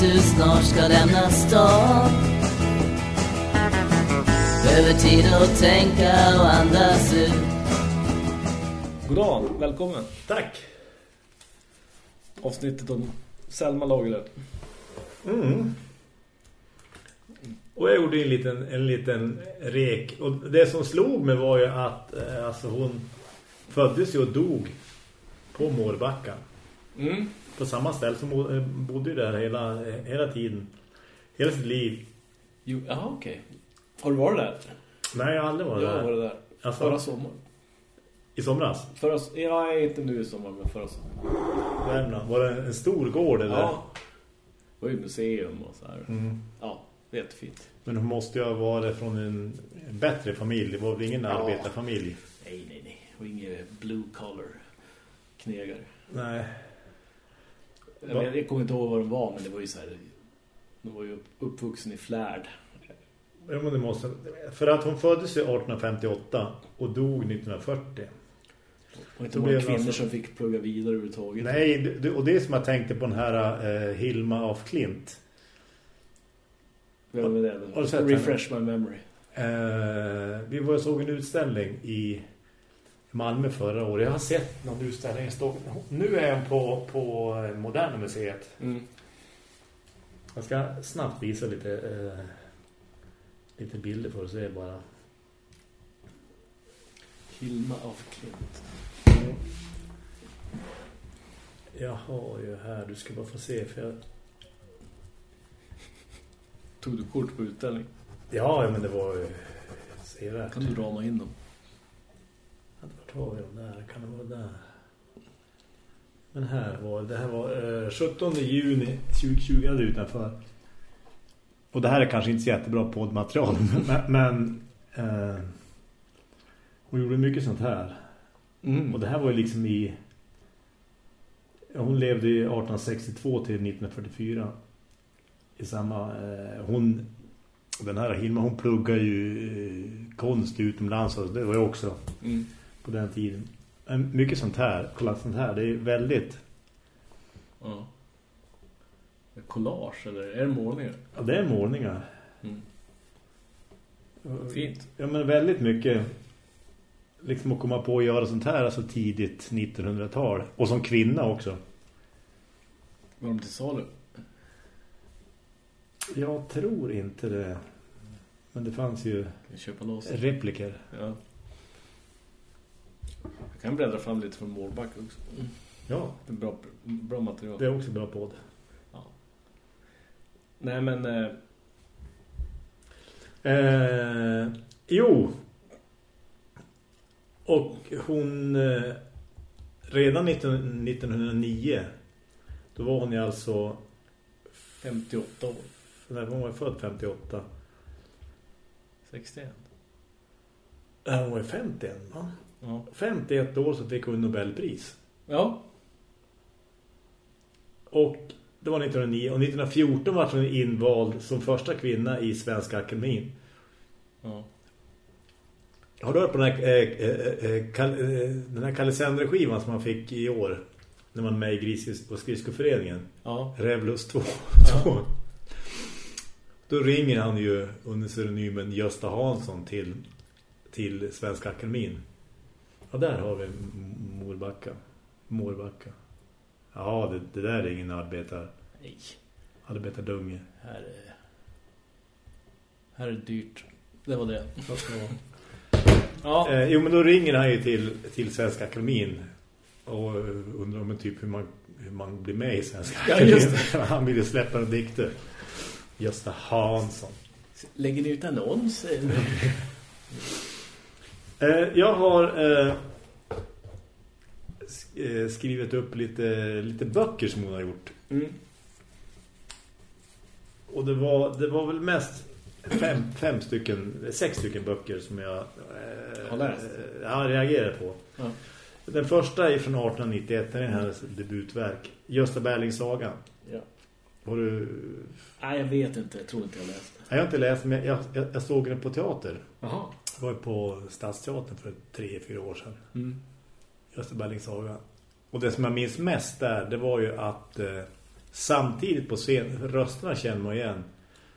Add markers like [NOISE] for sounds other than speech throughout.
du snart ska lämna stan Behöver tid att tänka och andas ut God dag, välkommen. Tack. Avsnittet om Selma Lagerlöf. Mm. Och jag gjorde en liten, en liten rek. Och det som slog mig var ju att eh, alltså hon föddes ju och dog på Mårbacka. Mm. På samma ställe som eh, bodde ju där hela, hela tiden. Hela sitt liv. Jo, jaha, okej. Har du varit där? Nej, jag har aldrig varit Jag där. varit där. Alltså? Förra sommaren. I somras. Förra, ja, inte nu i sommar, men förra sommaren. Värmland. Var det en stor gård eller? Ja. Det var ju museum och så här. Mm. Ja, det är jättefint. Men hon måste ju varit från en bättre familj. Det var väl ingen Ja. arbetarfamilj? Nej, nej, nej. Och inget blue collar knegare. Nej. Jag, jag kommer inte ihåg vad de var, men det var ju så här... De var ju upp, uppvuxen i flärd. Ja, men det måste, för att hon föddes ju 1858 och dog 1940. Och inte många kvinnor alltså- som fick plugga vidare överhuvudtaget. Nej, det- och det är som jag tänkte på den här eh, Hilma af Klint. Vem är det? Sett henne? Refresh my memory. Eh, vi var såg en utställning i Malmö förra året. Jag har sett någon utställning. Stod, nu är hon på, på Moderna museet. Mm. Jag ska snabbt visa lite, eh, lite bilder för att se bara. Hilma af Klint. Jag har ju här, du ska bara få se för jag... Tog du kort på utställning? Ja, ja, men det var ju sevärt. Kan du rama in dem? Vart vi dem där? Kan det vara där? Men här var det här var eh, 17 juni 2020 hade utanför. Och det här är kanske inte så jättebra poddmaterial [LAUGHS] men, men eh, hon gjorde mycket sånt här. Mm. Och det här var ju liksom i hon levde i 1862 till 1944 i samma eh, hon den här Hilma hon pluggar ju eh, konst utomlands och det var ju också Mm. På den tiden. Mycket sånt här, kolla sånt här, det är väldigt Ja. Collage eller är det målningar? ja, det är målningar. Mm. Fint. Ja men väldigt mycket liksom att komma på att göra sånt här alltså tidigt 1900-tal och som kvinna också. Var de till salu? Jag tror inte det. Men det fanns ju köpa loss? repliker. Ja. Jag kan bläddra fram lite från Målback också. Ja, Det är bra, bra material. det är också bra podd. Ja. Nej men... Eh, Eh, jo. Och hon eh, redan 19, 1909 då var hon ju alltså 58 år. när hon var född 58. 61. Ja, hon var 51 va? Ja. 51 år så fick hon Nobelpris. Ja. Och det var 1909 och 1914 var hon invald som första kvinna i Svenska Akademin. Ja. Har du hört på den här, eh, eh, eh, Kal- eh, den här Kalle som man fick i år när man är med i Gris- och skridskoföreningen? Ja. Revlus 2. Ja. [LAUGHS] Då ringer han ju under pseudonymen Gösta Hansson till, till Svenska Akademin. Ja, där har vi Morbacka. Morbacka. Ja, det, det där är ingen arbetar, Nej. arbetardunge. Här är... Här är dyrt. Det var det. Ja. Eh, jo, men då ringer han ju till, till Svenska Akademin och eh, undrar om typ hur man, hur man blir med i Svenska Ja, Akademin. just [LAUGHS] han vill ju släppa en dikter. Gösta Hansson. Lägger ni ut annonser? [LAUGHS] Eh, jag har eh, eh, skrivit upp lite, lite böcker som hon har gjort. Mm. Och det var, det var väl mest fem, fem stycken, sex stycken böcker som jag eh, Har läst? eh, ja, reagerade på. Ja. Den första är från 1891, det är hennes debutverk. Gösta Berlings saga. ja. Har du... Nej, jag vet inte. Jag tror inte jag läste. Jag har inte läst, men jag, jag, jag såg den på teater. Jaha. Jag var på Stadsteatern för tre, fyra år sedan. Mm. Gösta Berlings saga. Och det som jag minns mest där, det var ju att eh, samtidigt på scen, rösterna känner man igen,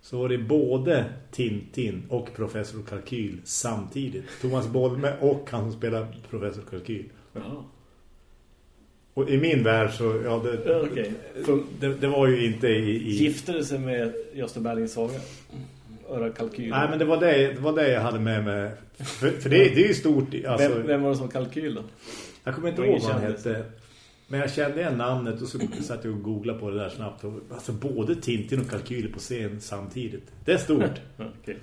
så var det både Tintin och Professor Kalkyl samtidigt. Thomas Bolme och han som spelar Professor Kalkyl. Ja. Och i min värld så, ja, det, Ja, okej. det, det var ju inte i... i Giftade sig med Gösta Berlings saga. Öra kalkyl. nej, men det var det, det var det jag hade med mig. För, för det, det är ju stort. Alltså, vem, vem var det som kalkyl då? Jag kommer inte ihåg vad han hette. Men jag kände igen namnet och så satt jag och googlade på det där snabbt. Alltså både Tintin och Kalkyl på scen samtidigt. Det är stort. [LAUGHS] Okej.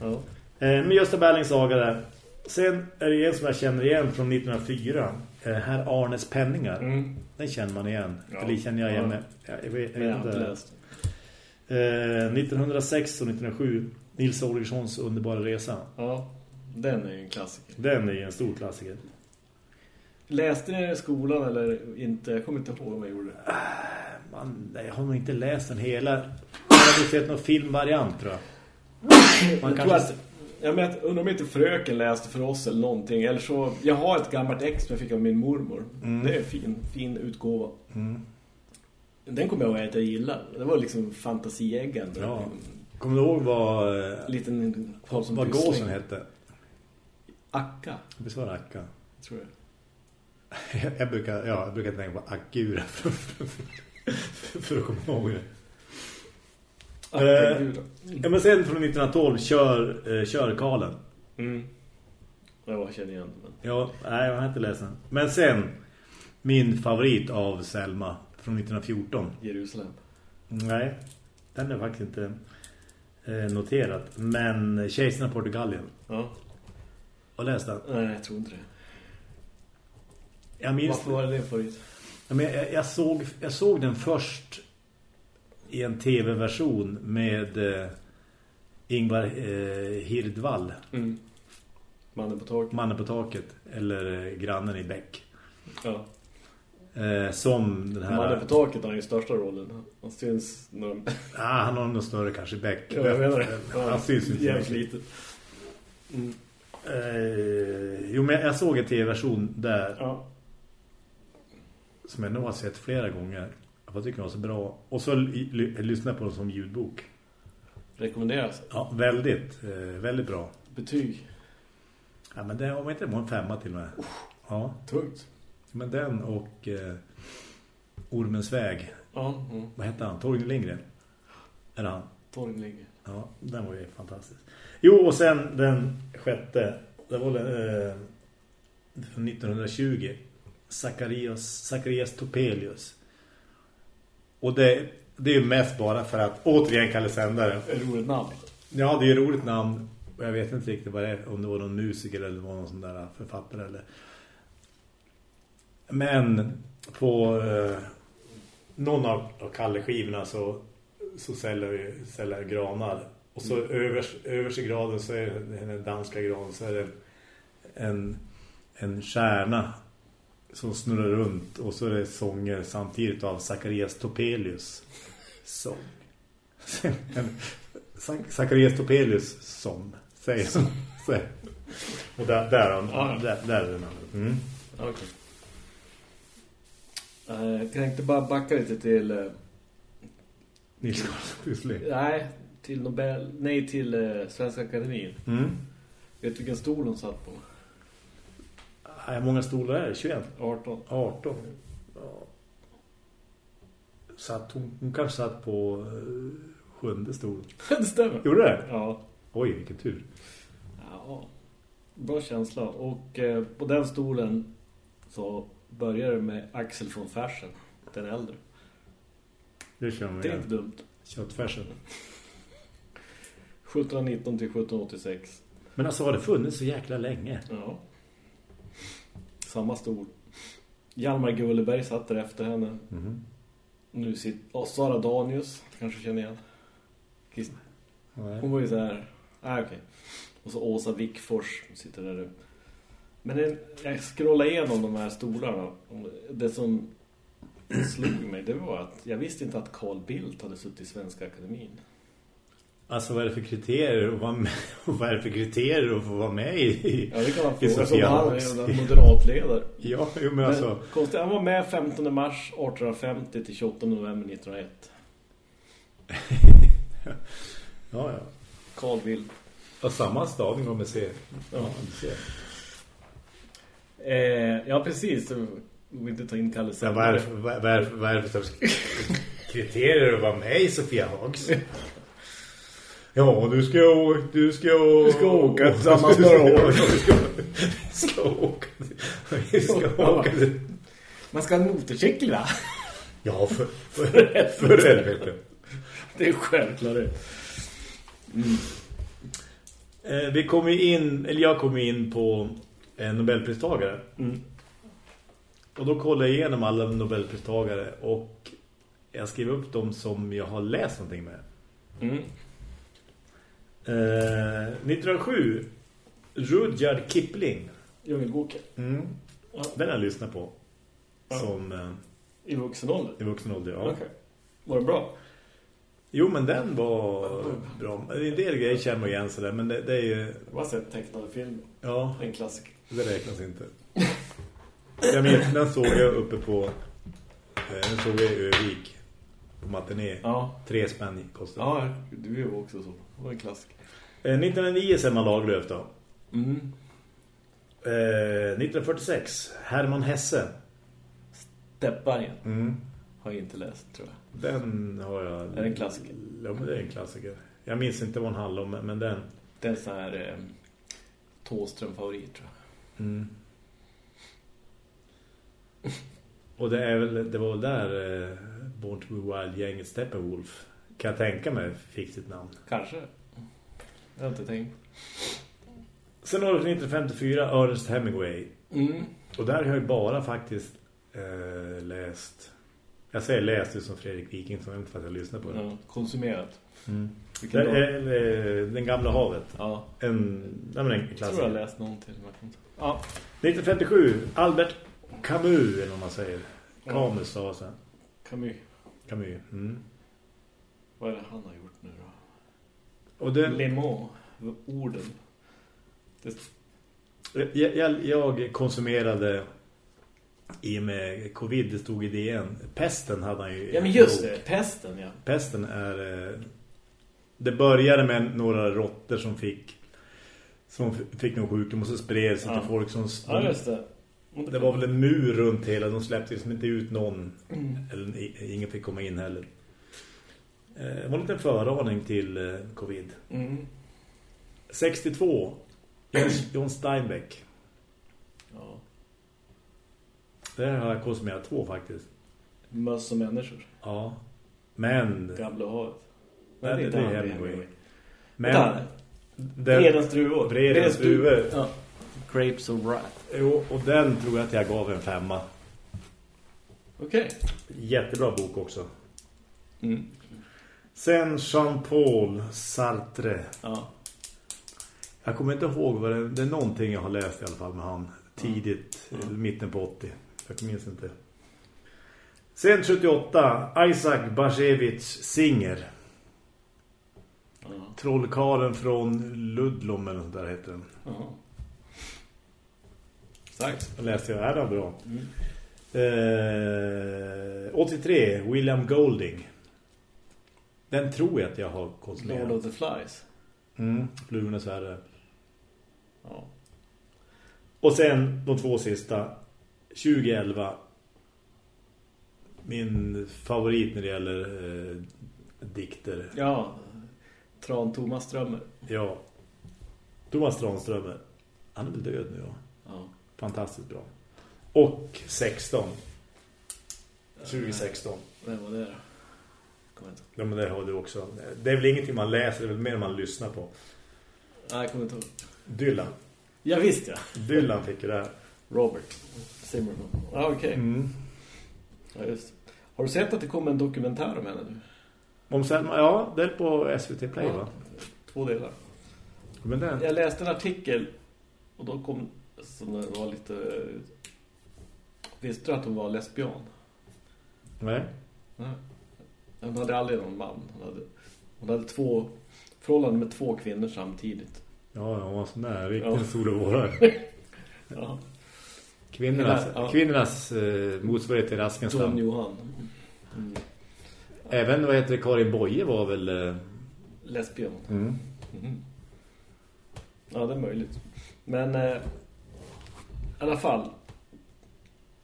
Ja. eh, men Gösta Berlings saga där. Sen är det en som jag känner igen från 1904. Eh, här Arnes penningar. Mm. Den känner man igen. Ja. Eller känner jag igen Ja. med. Jag, jag vet, jag vet inte 1906 och 1907. Nils Holgerssons underbara resa. Ja, den är ju en klassiker. Den är ju en stor klassiker. Läste ni i skolan eller inte? Jag kommer inte ihåg om jag gjorde det. Man, nej, jag har nog inte läst den hela. Jag har sett någon filmvariant tror jag. Man jag, kanske... att, jag men, undrar om inte fröken läste för oss eller någonting. Eller så, jag har ett gammalt ex som jag fick av min mormor. Mm. Det är en fin, fin utgåva. Mm. Den kommer jag ihåg att jag gillar. Det var liksom fantasieggande. Ja. Kommer du ihåg vad, eh, En liten Karlsson vad Pyssling. gåsen hette? Akka, Visst var det Akka? tror jag. Jag, jag, brukar, ja, jag brukar tänka på Akkura [LAUGHS] för, för att komma ihåg det. Eh. Ja, men sen från 1912 kör, eh, kör Karlen. Mm. Jag känner igen det. Men... Ja, nej, jag har inte läst den. Men sen, min favorit av Selma från 1914. Jerusalem. Nej, den är faktiskt inte eh, noterat. Men Kejsarna av Portugalien. Ja. Har läst den? Nej, jag tror inte det. Jag minns Varför var det din favorit? Ja, men jag, jag, såg, jag såg den först i en tv-version med eh, Ingvar eh, Hirdvall. Mm. Mannen på taket. Mannen på taket. Eller eh, grannen i Bäck. Ja. Eh, som den här... Mannen på taket har ju största rollen. Han syns när de... Ah, han har nog större kanske i Bäck. Ja, jag menar det. Han syns inte. Jävligt lite. Mm. Eh, jo, men jag såg en tv-version där Ja. som jag nog har sett flera gånger. Jag tycker den var så bra. Och så ly- ly- lyssnade jag på den som ljudbok. Rekommenderas. Ja, väldigt, eh, väldigt bra. Betyg. Ja, men det, om inte det var en femma till och med. Ja, Tungt. Men den och eh, Ormens väg. Ja. Mm. Vad hette han? Torgny Lindgren? Är han? Torgny Lindgren. Ja, den var ju fantastisk. Jo, och sen den sjätte. Det var eh, från 1920. Zacharias, Zacharias Topelius. Och det, det är ju mest bara för att återigen Kalle Sändare. Roligt namn. Ja, det är ett roligt namn. Och jag vet inte riktigt vad det är. Om det var någon musiker eller någon sån där författare. Eller. Men på eh, någon av, av Kalle-skivorna så, så säljer, säljer granar. Och så övers, översta graden så är den danska graden så är det en, en stjärna som snurrar runt. Och så är det sånger samtidigt av Zacharias Topelius sång. [LAUGHS] Zacharias Topelius sång, säger han. [LAUGHS] Så- Och där, där, där, där är den. Mm. Okej. Eh, Jag tänkte bara backa lite till... eh, Nils Karlsson. Nej, till Nobel... Nej, till eh, Svenska Akademin. Mm. Vet du vilken stol hon satt på? Hur många stolar är det? 21? 18. 18. Ja. Satt hon, hon kanske satt på sjunde stolen. [LAUGHS] det stämmer. Gjorde det? Ja. Oj, vilken tur. ja. Bra känsla. Och eh, på den stolen så börjar med Axel från Färsen. Den äldre. Det kör man Det är inte dumt. Köttfärsen. 1719 till 1786. Men alltså har det funnits så jäkla länge? Ja. Samma stol. Hjalmar Gulleberg satt där efter henne. Mhm. Nu sitter... Och Sara Danius, kanske känner igen. Hon var ju så här... Ah, okej. Och så Åsa Wickfors sitter där nu. Men en, jag scrollade igenom de här stolarna. Det som slog mig, det var att jag visste inte att Carl Bildt hade suttit i Svenska Akademin. Alltså vad är det för kriterier att vara med, [LAUGHS] vad är det för kriterier att få vara med i? Ja, det kan man få. Som Sofia han är moderatledare. [LAUGHS] Ja, jo, men Men, alltså. konstigt, han var med 15 mars 1850 till 28 november 1901. [LAUGHS] Ja, ja. Carl Will. Och samma stavning om vi ser. Ja. Du. Eh, ja, precis. Jag vill inte ta in Kalle Ja, vad, är det för, vad, vad, är det för, vad är det för sorts kriterier att vara med i Sofia Hags? Ja, du ska, å- du ska, Du ska åka tillsammans några år. Du ska, ska åka. Vi ska åka. Man ska ha en motorcykel, va? Ja, för, för, för helvete. Det är självklart det. Eh, vi kommer ju in, eller jag kommer in på Nobelpristagare. Mm. Och då kollar jag igenom alla Nobelpristagare och jag skriver upp dem som jag har läst någonting med. Mm. Eh, 1907 Rudyard Kipling. Djungelboken. Mm. Ja. Den har jag lyssnat på. Ja. Som eh, I vuxen ålder. i vuxen ålder, ja. Okej. Var det bra? Jo, men den var bra. En del grejer känner man igen sådär, men det, det är ju... Jag har sett tecknade film. Ja, En klassiker. det räknas inte. Jag minns, den såg jag uppe på... eh, Den såg jag i Övik. På matiné. Ja. Tre spänn kostade. Ja, du ju också så. Det var en klassiker. Eh, 1909 Selma Lagerlöf då. Mm. Eh, 1946 Herman Hesse. Steppbergen Mm. Har jag inte läst, tror jag. Den har jag... Är det en klassiker? Ja, men det är en klassiker. Jag minns inte vad den handlar om, men den... Det är en sån här eh, Tåström-favorit, tror jag. Mm. Och det är väl det var väl där eh, Born to be Wild-gänget Steppenwolf kan jag tänka mig fick sitt namn. Kanske. Jag har inte tänkt. Sen har vi 1954 Ernest Hemingway. Mm. Och där har jag bara faktiskt eh, läst jag säger läst det som Fredrik Wikingsson inte för att jag lyssnar på det. Ja, konsumerat. Mm. Vilken Där bra. är, eh, Den gamla havet. Ja, En, nej, men en jag tror klassiker. jag läst någonting. Ja. 1957 Albert Camus eller vad man säger. Camus sa sen. Camus. Camus. Mm. Vad är det han har gjort nu då? Och det, Le Mans. Orden. Det, jag, jag, jag konsumerade i och med covid, det stod i DN. Pesten hade han ju. ja, men just det. Pesten, ja. Pesten är... eh, Det började med några råttor som fick som fick någon sjukdom och så spred sig Ja. till folk som... Ja, just det. Det var väl en mur runt hela. De släppte liksom inte ut någon. Mm. Eller ingen fick komma in heller. Eh, Det var en liten föraning till eh, covid. Mm. 62. John, John Steinbeck. Ja. Där har jag konsumerat två faktiskt. Möss och människor. Ja. Men... Gamla havet. Nej, det, inte är han, Hemingway. Vänta. Men... Bredens druvor. Bredens druvor. Ja. Grapes of Wrath. Jo, och den tror jag att jag gav en femma. Okej. Jättebra bok också. Mm. Sen Jean-Paul Sartre. Ja. Jag kommer inte ihåg vad det, det är någonting jag har läst i alla fall med han. Tidigt, Ja. mitten på 80. Jag minns inte. Sen 78, Isaac Bashevich Singer. Ja. Trollkaren från Ludlom eller sånt där heter den. Ja. Starkt. Jag läste jag, det bra. Mm. Eh, 83, William Golding. Den tror jag att jag har Lord konsumerat. of the Flies. Mm, Flugornas värre. Ja. Och sen de två sista. 2011. Min favorit när det gäller eh, dikter. Ja. Tran Thomas Strömmer. Ja. Thomas Tranströmer. Han är väl död nu, ja. Ja. Fantastiskt bra. Och 16. 2016. Vem var det då? Ja, men det har du också. Det är väl ingenting man läser, det är väl mer man lyssnar på. Nej, jag kommer inte ihåg. Dylan. Ja, visst ja. Dylan fick ju det här. Robert Zimmerman. Ja, okej. Mm. Ja, just. Har du sett att det kommer en dokumentär om henne nu? Om Selma, ja, det är på SVT Play va? Två delar. Men den, Jag läste en artikel och då kom som var lite... Visste du att hon var lesbian? nej. Nej. Hon hade aldrig någon man. Hon hade, hon hade två förhållande med två kvinnor samtidigt. Ja, ja, var sån där. Vilken Ja. sol och vårar. [LAUGHS] Ja. Kvinnornas, Ja. kvinnornas eh, motsvarighet till Raskenstam. Johan. Mm. Även, vad heter det, Karin Boye var väl... Eh, Lesbian. mm. Mhm. Ja, det är möjligt. Men eh, i alla fall.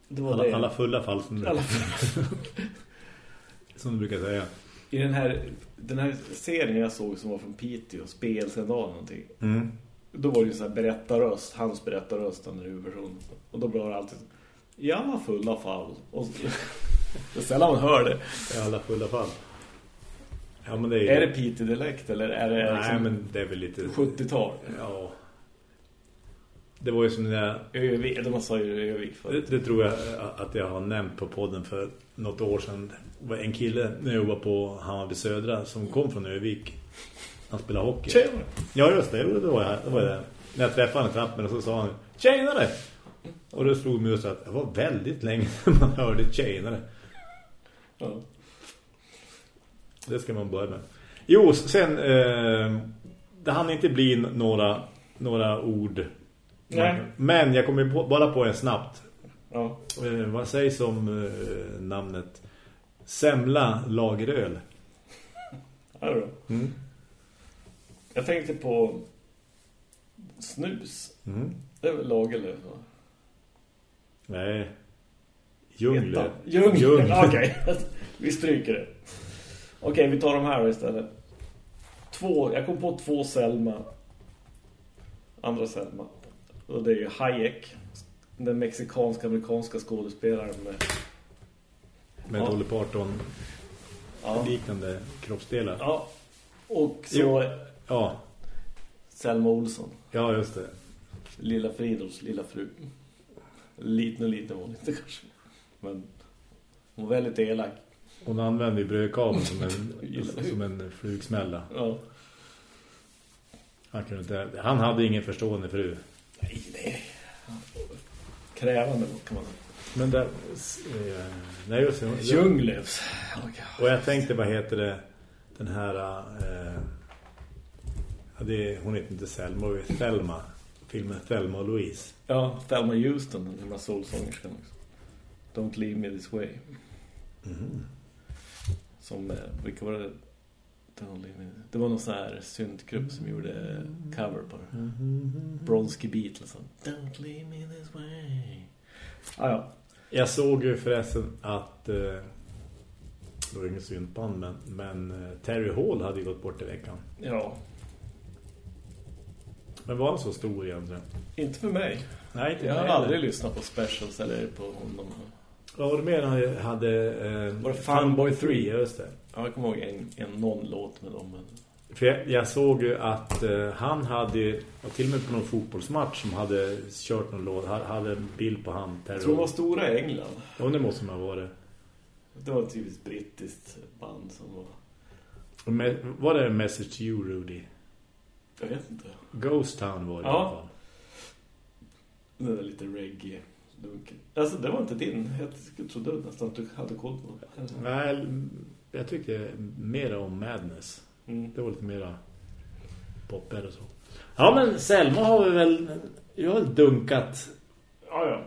Det var alla, det. alla fulla fall som du, Alla- [LAUGHS] som du brukar säga. I den här, den här serien jag såg som var från Piteå, Spelsendag någonting. Mm. Då var det ju så här berättarröst, hans berättarröst den huvudpersonen. Och då blev det alltid i alla fulla fall. Och [LAUGHS] det är sällan man hör det. I alla fulla fall. Ja, men det är ju... Är det Piteå-dialekt eller är det Nej, liksom men det är väl lite... 70-tal? Ja. Det var ju som när jag... Övik, de sa ju Övik Det, förut. det tror jag att jag har nämnt på podden för något år sedan. Det var en kille när jag jobbade på Hammarby Södra som kom från Övik. Han spelade hockey. Tjena! Ja, just det. Det var jag. Det var det. När jag träffade honom i trappen och så sa han Tjenare! Och då slog mig just att det var väldigt länge sedan man hörde tjenare. Ja. Det ska man börja med. Jo, sen eh, det hann inte bli några, några ord. Nej. Men jag kommer på, bara på en snabbt. ja. Eh, vad sägs om eh, namnet Semla Lageröl? Ja. Mm. Jag tänkte på snus. Mm. Det är väl Lagerlöf va? Nej. Ettan. Ljung. Ljung. Okej, vi stryker det. Okej, vi tar de här istället. Två, jag kom på två Selma. Andra Selma. Och det är ju Hayek. Den mexikanska-amerikanska skådespelaren med... Med Ja. Dolly Parton Ja. liknande kroppsdelar. ja. Och så Jo. Ja, Selma Olsson. ja just det. Lilla Fridolfs lilla fru. Liten och liten var inte kanske. Men hon var väldigt elak. Hon använde ju brödkaveln som en, [LAUGHS] som en flugsmälla. Ja. Han, kunde inte, han hade ingen förstående fru. Nej, nej. Krävande kan man säga. Men där... Eh, nej, just det. Djunglövs. Och jag tänkte, vad heter det? Den här... Eh, det, är- hon heter inte Selma, det är Thelma. Filmen Thelma och Louise. Ja, Thelma Houston, den gamla soulsångerskan också. Don't leave me this way. Som, eh, vilka var det? Don't leave me. Det var någon sån här syntgrupp som gjorde cover på det. Bronski Beatles. Don't leave me this way. Ah, ja. Jag såg ju förresten att... Eh, det var ingen syntband, men, men eh, Terry Hall hade gått bort i veckan. ja, Men var han så stor egentligen? inte för mig. Nej, inte Jag har aldrig lyssnat på specials eller på honom. Vad var det mer han hade... Eh, Var det Funboy 3? Ja, just det. Ja, jag kommer ihåg en, en någon låt med dem. För jag, jag såg ju att eh, han hade, och till och med på någon fotbollsmatch som hade kört någon låt, ha- hade en bild på han. Jag tror de var stora i England. Ja, det måste man vara. Det var ett typiskt brittiskt band som var... Med, var det Message to You, Rudy? Jag vet inte. Ghost Town var det Ja. i alla fall. Det där lite reggae. Alltså, det var inte din. Jag trodde nästan att du hade koll på det. Nej, jag tyckte mer om Madness. Mm. Det var lite mera poppigare och så. Ja, men Selma har vi väl, jag har väl dunkat. Ja, ja.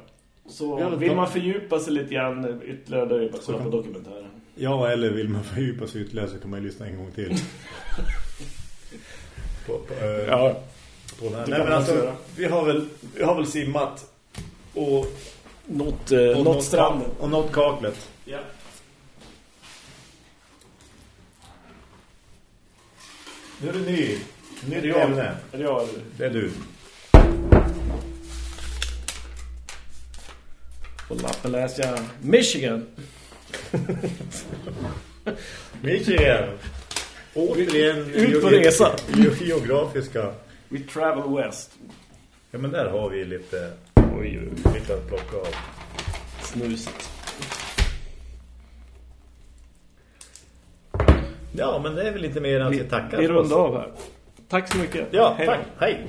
Så vill man fördjupa sig lite grann ytterligare då är det bara att kolla på dokumentären. Ja, eller vill man fördjupa sig ytterligare så kan man ju lyssna en gång till. [LAUGHS] på, på, eh, Ja, på den här. Nej, men alltså, vi har väl, vi har väl simmat och, något, eh, och något stranden. och något kaklet. Ja. Nu är det ny. Nytt Är det jag? ämne. Är det jag? Det är du. På lappen läser jag Michigan. [LAUGHS] Michigan. Återigen Ut på resa. Geografiska. We travel west. Ja, men där har vi lite, Oj, lite att plocka av. snuset. Ja, men det är väl lite mer än att vi tackar Vi oss. rundar av här. Tack så mycket. Ja, Hej då. tack. Hej.